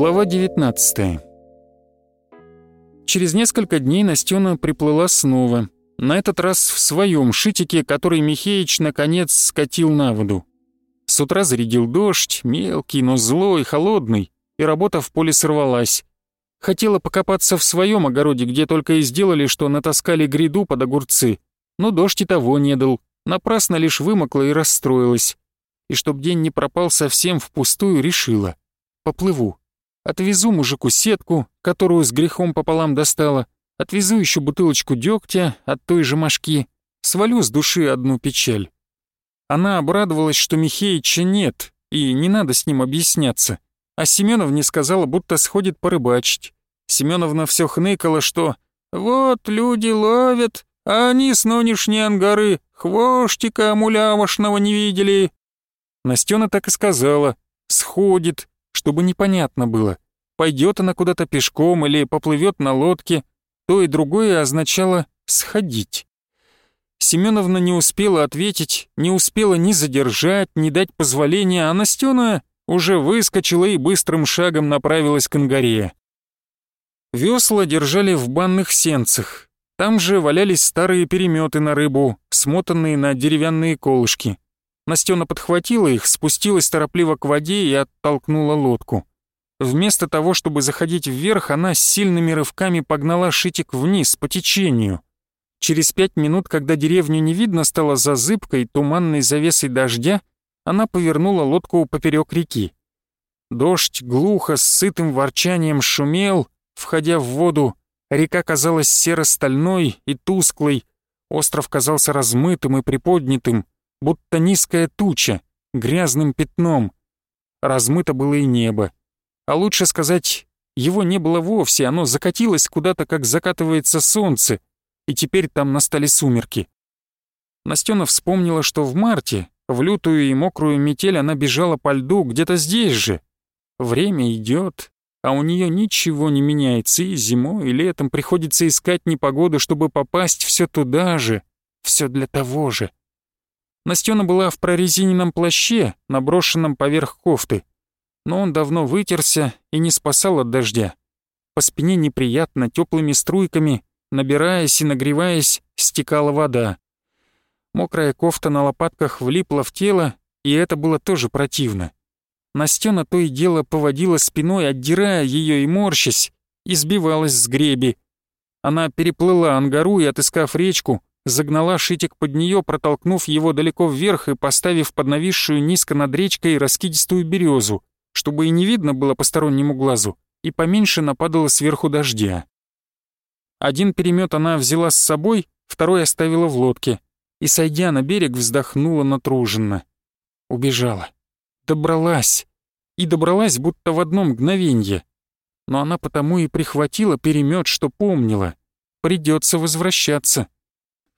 Глава 19 Через несколько дней Настена приплыла снова, на этот раз в своем шитике, который Михеич наконец скатил на воду. С утра зарядил дождь, мелкий, но злой, холодный, и работа в поле сорвалась. Хотела покопаться в своем огороде, где только и сделали, что натаскали гряду под огурцы, но дождь и того не дал, напрасно лишь вымокла и расстроилась. И чтоб день не пропал совсем впустую, решила — поплыву. Отвезу мужику сетку, которую с грехом пополам достала, отвезу еще бутылочку дегтя от той же мошки, свалю с души одну печаль. Она обрадовалась, что Михеича нет, и не надо с ним объясняться. А Семеновне сказала, будто сходит порыбачить. Семеновна все хныкала, что «Вот люди ловят, а они с нынешней ангары хвоштика мулявошного не видели». Настена так и сказала «Сходит, чтобы непонятно было, пойдет она куда-то пешком или поплывет на лодке, то и другое означало «сходить». Семеновна не успела ответить, не успела ни задержать, ни дать позволения, а Настена уже выскочила и быстрым шагом направилась к ангаре. Весла держали в банных сенцах. Там же валялись старые переметы на рыбу, смотанные на деревянные колышки. Настена подхватила их, спустилась торопливо к воде и оттолкнула лодку. Вместо того, чтобы заходить вверх, она сильными рывками погнала шитик вниз, по течению. Через пять минут, когда деревню не видно стало за зыбкой, туманной завесой дождя, она повернула лодку поперек реки. Дождь глухо, с сытым ворчанием шумел, входя в воду. Река казалась серо-стальной и тусклой. Остров казался размытым и приподнятым будто низкая туча, грязным пятном. Размыто было и небо. А лучше сказать, его не было вовсе, оно закатилось куда-то, как закатывается солнце, и теперь там настали сумерки. Настена вспомнила, что в марте, в лютую и мокрую метель, она бежала по льду где-то здесь же. Время идет, а у нее ничего не меняется, и зимой, и летом приходится искать непогоду, чтобы попасть все туда же, все для того же. Настена была в прорезиненном плаще, наброшенном поверх кофты, но он давно вытерся и не спасал от дождя. По спине неприятно теплыми струйками, набираясь и нагреваясь, стекала вода. Мокрая кофта на лопатках влипла в тело, и это было тоже противно. Настена то и дело поводила спиной, отдирая ее и морщась, избивалась с греби. Она переплыла ангару и, отыскав речку, загнала шитик под нее, протолкнув его далеко вверх и поставив под нависшую низко над речкой раскидистую березу, чтобы и не видно было постороннему глазу, и поменьше нападало сверху дождя. Один перемет она взяла с собой, второй оставила в лодке, и, сойдя на берег, вздохнула натруженно. Убежала. Добралась. И добралась, будто в одно мгновенье. Но она потому и прихватила перемет, что помнила. Придется возвращаться.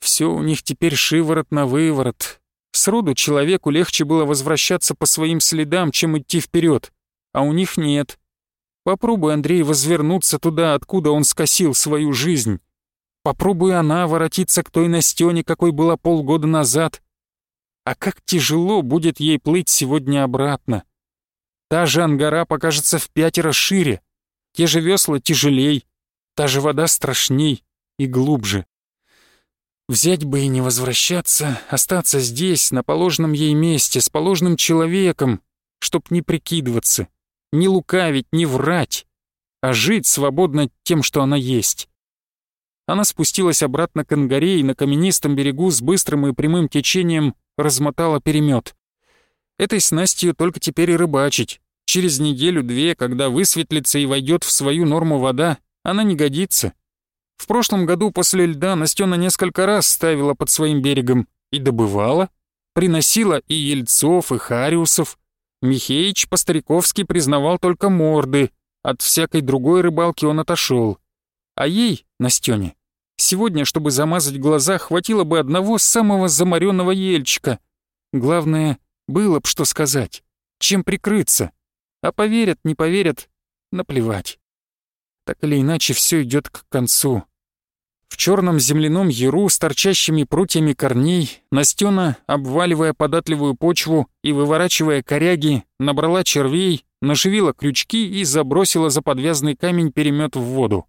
Все у них теперь шиворот на выворот. Сроду человеку легче было возвращаться по своим следам, чем идти вперед, а у них нет. Попробуй, Андрей, возвернуться туда, откуда он скосил свою жизнь. Попробуй она воротиться к той настене, какой была полгода назад. А как тяжело будет ей плыть сегодня обратно. Та же ангара покажется в пятеро шире, те же весла тяжелей, та же вода страшней и глубже. Взять бы и не возвращаться, остаться здесь, на положенном ей месте, с положенным человеком, чтоб не прикидываться, не лукавить, не врать, а жить свободно тем, что она есть. Она спустилась обратно к ангаре и на каменистом берегу с быстрым и прямым течением размотала перемет. Этой снастью только теперь и рыбачить. Через неделю-две, когда высветлится и войдет в свою норму вода, она не годится. В прошлом году после льда Настена несколько раз ставила под своим берегом и добывала, приносила и ельцов, и хариусов. Михеич по-стариковски признавал только морды, от всякой другой рыбалки он отошел. А ей, Настене, сегодня, чтобы замазать глаза, хватило бы одного самого замаренного ельчика. Главное, было б что сказать, чем прикрыться. А поверят, не поверят, наплевать. Так или иначе, все идет к концу. В черном земляном яру с торчащими прутьями корней Настена, обваливая податливую почву и выворачивая коряги, набрала червей, нашевила крючки и забросила за подвязный камень перемет в воду.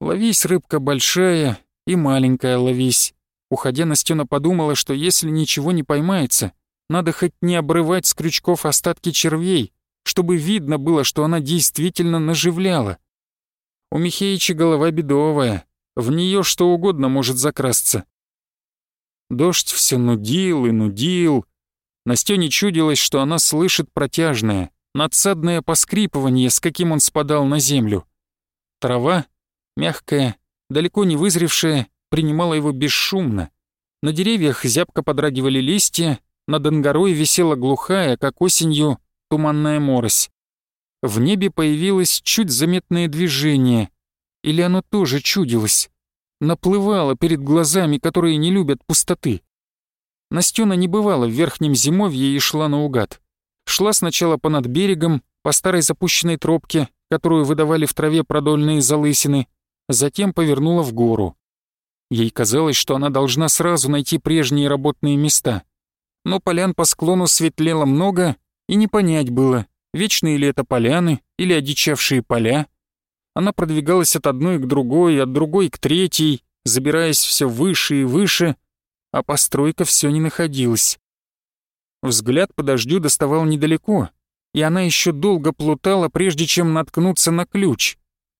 «Ловись, рыбка большая и маленькая ловись». Уходя, Настена подумала, что если ничего не поймается, надо хоть не обрывать с крючков остатки червей, чтобы видно было, что она действительно наживляла. У Михеича голова бедовая — в нее что угодно может закрасться. Дождь все нудил и нудил. Настёне чудилось, что она слышит протяжное, надсадное поскрипывание, с каким он спадал на землю. Трава, мягкая, далеко не вызревшая, принимала его бесшумно. На деревьях зябко подрагивали листья, над ангарой висела глухая, как осенью, туманная морось. В небе появилось чуть заметное движение, или оно тоже чудилось? Наплывало перед глазами, которые не любят пустоты. Настена не бывала в верхнем зимовье и шла наугад. Шла сначала понад берегом, по старой запущенной тропке, которую выдавали в траве продольные залысины, затем повернула в гору. Ей казалось, что она должна сразу найти прежние работные места. Но полян по склону светлело много, и не понять было, вечные ли это поляны или одичавшие поля, она продвигалась от одной к другой, от другой к третьей, забираясь все выше и выше, а постройка все не находилась. Взгляд по дождю доставал недалеко, и она еще долго плутала, прежде чем наткнуться на ключ.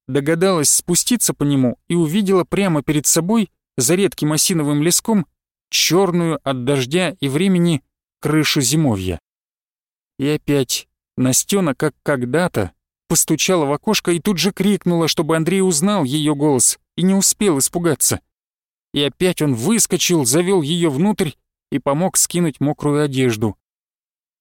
Догадалась спуститься по нему и увидела прямо перед собой, за редким осиновым леском, черную от дождя и времени крышу зимовья. И опять Настена, как когда-то, постучала в окошко и тут же крикнула, чтобы Андрей узнал ее голос и не успел испугаться. И опять он выскочил, завел ее внутрь и помог скинуть мокрую одежду.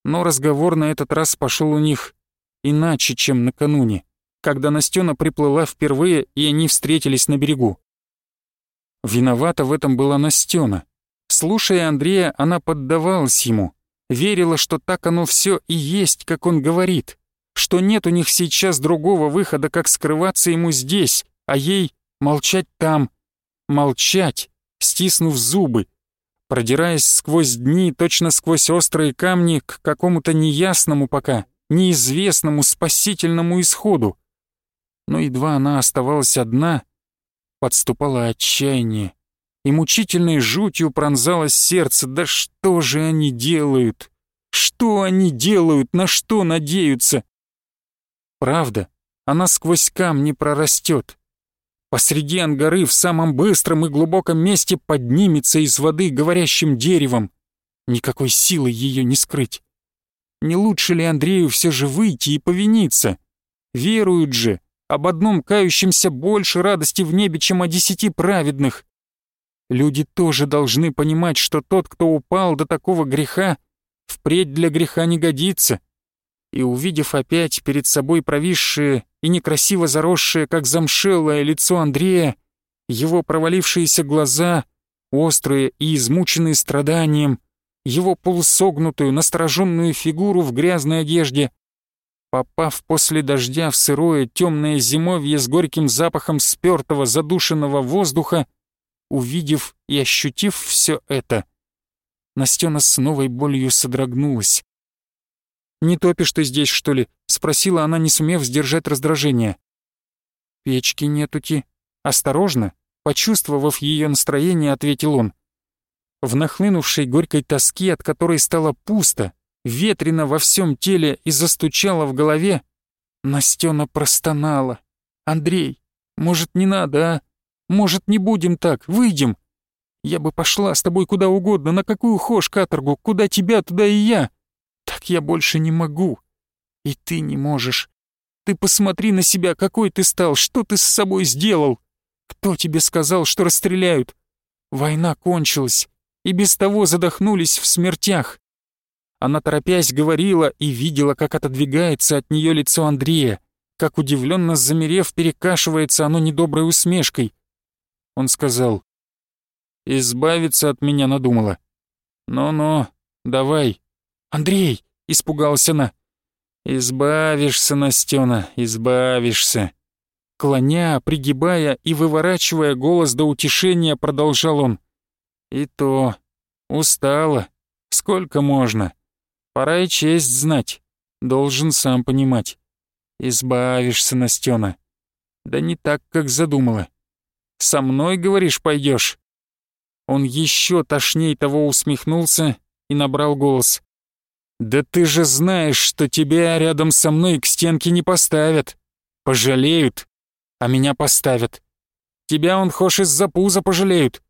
Но разговор на этот раз пошел у них иначе, чем накануне, когда Настена приплыла впервые, и они встретились на берегу. Виновата в этом была Настена. Слушая Андрея, она поддавалась ему, верила, что так оно все и есть, как он говорит — что нет у них сейчас другого выхода, как скрываться ему здесь, а ей молчать там. Молчать, стиснув зубы, продираясь сквозь дни, точно сквозь острые камни, к какому-то неясному пока, неизвестному спасительному исходу. Но едва она оставалась одна, подступало отчаяние, и мучительной жутью пронзалось сердце. Да что же они делают? Что они делают? На что надеются? правда, она сквозь камни прорастет. Посреди ангары в самом быстром и глубоком месте поднимется из воды говорящим деревом. Никакой силы ее не скрыть. Не лучше ли Андрею все же выйти и повиниться? Веруют же, об одном кающемся больше радости в небе, чем о десяти праведных. Люди тоже должны понимать, что тот, кто упал до такого греха, впредь для греха не годится и, увидев опять перед собой провисшее и некрасиво заросшее, как замшелое лицо Андрея, его провалившиеся глаза, острые и измученные страданием, его полусогнутую, настороженную фигуру в грязной одежде, попав после дождя в сырое темное зимовье с горьким запахом спертого задушенного воздуха, увидев и ощутив все это, Настена с новой болью содрогнулась. «Не топишь ты здесь, что ли?» — спросила она, не сумев сдержать раздражение. «Печки нетути». «Осторожно», — почувствовав ее настроение, ответил он. В нахлынувшей горькой тоске, от которой стало пусто, ветрено во всем теле и застучало в голове, Настена простонала. «Андрей, может, не надо, а? Может, не будем так, выйдем? Я бы пошла с тобой куда угодно, на какую хошь каторгу, куда тебя, туда и я так я больше не могу. И ты не можешь. Ты посмотри на себя, какой ты стал, что ты с собой сделал. Кто тебе сказал, что расстреляют? Война кончилась, и без того задохнулись в смертях. Она, торопясь, говорила и видела, как отодвигается от нее лицо Андрея, как, удивленно замерев, перекашивается оно недоброй усмешкой. Он сказал, «Избавиться от меня надумала. Ну-ну, давай». «Андрей!» — Испугался она. «Избавишься, Настёна, избавишься!» Клоня, пригибая и выворачивая голос до утешения, продолжал он. «И то. Устала. Сколько можно? Пора и честь знать. Должен сам понимать. Избавишься, Настёна. Да не так, как задумала. Со мной, говоришь, пойдешь. Он еще тошней того усмехнулся и набрал голос. Да ты же знаешь, что тебя рядом со мной к стенке не поставят. Пожалеют, а меня поставят. Тебя он хошь из-за пуза пожалеют.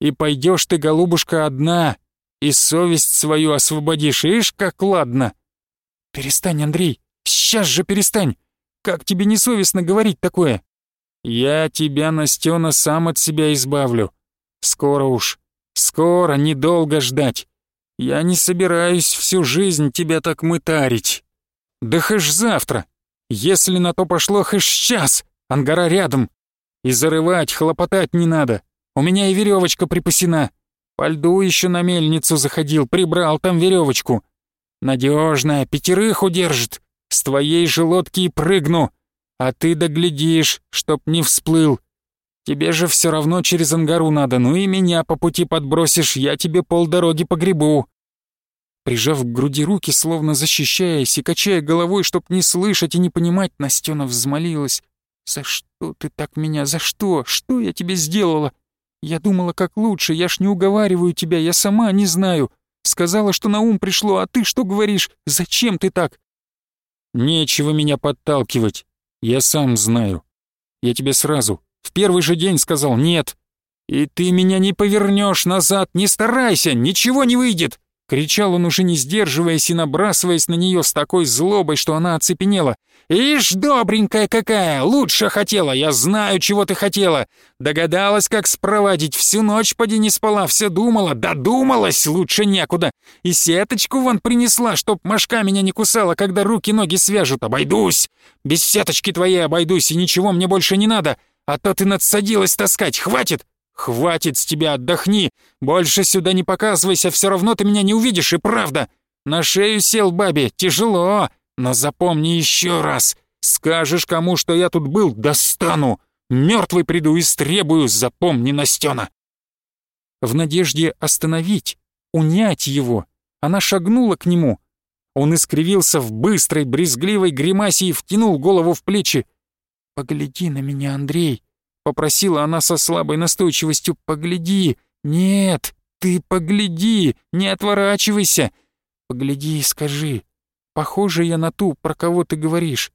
И пойдешь ты, голубушка, одна, и совесть свою освободишь, ишь, как ладно. Перестань, Андрей, сейчас же перестань. Как тебе несовестно говорить такое? Я тебя, Настена, сам от себя избавлю. Скоро уж, скоро, недолго ждать. Я не собираюсь всю жизнь тебя так мытарить. Да хэш завтра. Если на то пошло, хэш сейчас. Ангара рядом. И зарывать, хлопотать не надо. У меня и веревочка припасена. По льду еще на мельницу заходил, прибрал там веревочку. Надежная, пятерых удержит. С твоей же лодки и прыгну. А ты доглядишь, чтоб не всплыл. Тебе же все равно через ангару надо, ну и меня по пути подбросишь, я тебе полдороги погребу». Прижав к груди руки, словно защищаясь и качая головой, чтоб не слышать и не понимать, Настена взмолилась. «За что ты так меня? За что? Что я тебе сделала? Я думала, как лучше, я ж не уговариваю тебя, я сама не знаю. Сказала, что на ум пришло, а ты что говоришь? Зачем ты так?» «Нечего меня подталкивать. Я сам знаю. Я тебе сразу, в первый же день сказал «нет». «И ты меня не повернешь назад, не старайся, ничего не выйдет!» Кричал он уже не сдерживаясь и набрасываясь на нее с такой злобой, что она оцепенела. «Ишь, добренькая какая! Лучше хотела! Я знаю, чего ты хотела! Догадалась, как спровадить, всю ночь поди не спала, все думала, додумалась, лучше некуда! И сеточку вон принесла, чтоб мошка меня не кусала, когда руки-ноги свяжут, обойдусь! Без сеточки твоей обойдусь, и ничего мне больше не надо! А то ты надсадилась таскать! Хватит! Хватит с тебя, отдохни! Больше сюда не показывайся, все равно ты меня не увидишь, и правда! На шею сел бабе, тяжело! Но запомни еще раз! Скажешь кому, что я тут был, достану! Мертвый приду и стребую, запомни, Настена!» В надежде остановить, унять его, она шагнула к нему. Он искривился в быстрой, брезгливой гримасе и втянул голову в плечи. «Погляди на меня, Андрей!» — попросила она со слабой настойчивостью. «Погляди! Нет, ты погляди! Не отворачивайся! Погляди и скажи, похоже я на ту, про кого ты говоришь?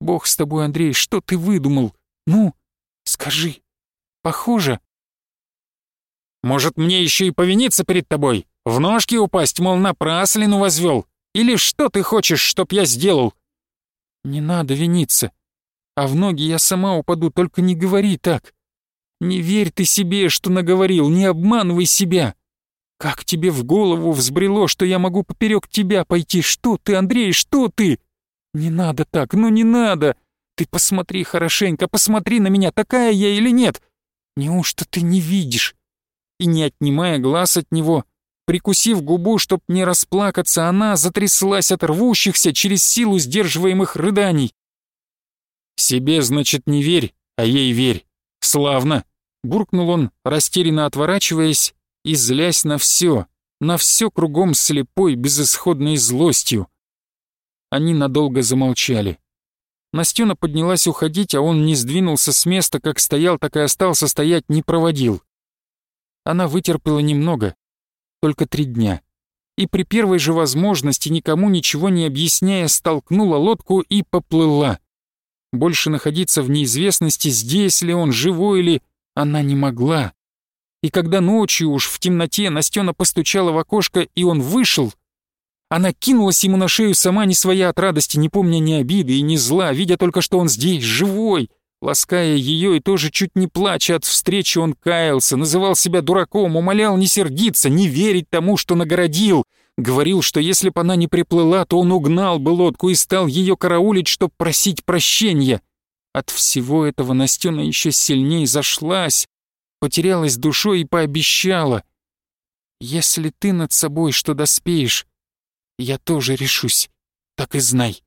Бог с тобой, Андрей, что ты выдумал? Ну, скажи, похоже, «Может, мне еще и повиниться перед тобой? В ножки упасть, мол, напраслину возвел? Или что ты хочешь, чтоб я сделал?» «Не надо виниться!» А в ноги я сама упаду, только не говори так. Не верь ты себе, что наговорил, не обманывай себя. Как тебе в голову взбрело, что я могу поперек тебя пойти? Что ты, Андрей, что ты? Не надо так, ну не надо. Ты посмотри хорошенько, посмотри на меня, такая я или нет. Неужто ты не видишь? И не отнимая глаз от него, прикусив губу, чтоб не расплакаться, она затряслась от рвущихся через силу сдерживаемых рыданий. «Себе, значит, не верь, а ей верь. Славно!» Буркнул он, растерянно отворачиваясь и злясь на все, на все кругом слепой, безысходной злостью. Они надолго замолчали. Настена поднялась уходить, а он не сдвинулся с места, как стоял, так и остался стоять, не проводил. Она вытерпела немного, только три дня. И при первой же возможности, никому ничего не объясняя, столкнула лодку и поплыла больше находиться в неизвестности, здесь ли он, живой ли, она не могла. И когда ночью уж в темноте Настена постучала в окошко, и он вышел, она кинулась ему на шею сама не своя от радости, не помня ни обиды и ни зла, видя только, что он здесь, живой, лаская ее и тоже чуть не плача от встречи он каялся, называл себя дураком, умолял не сердиться, не верить тому, что нагородил — Говорил, что если бы она не приплыла, то он угнал бы лодку и стал ее караулить, чтобы просить прощения. От всего этого Настена еще сильнее зашлась, потерялась душой и пообещала. «Если ты над собой что доспеешь, я тоже решусь, так и знай».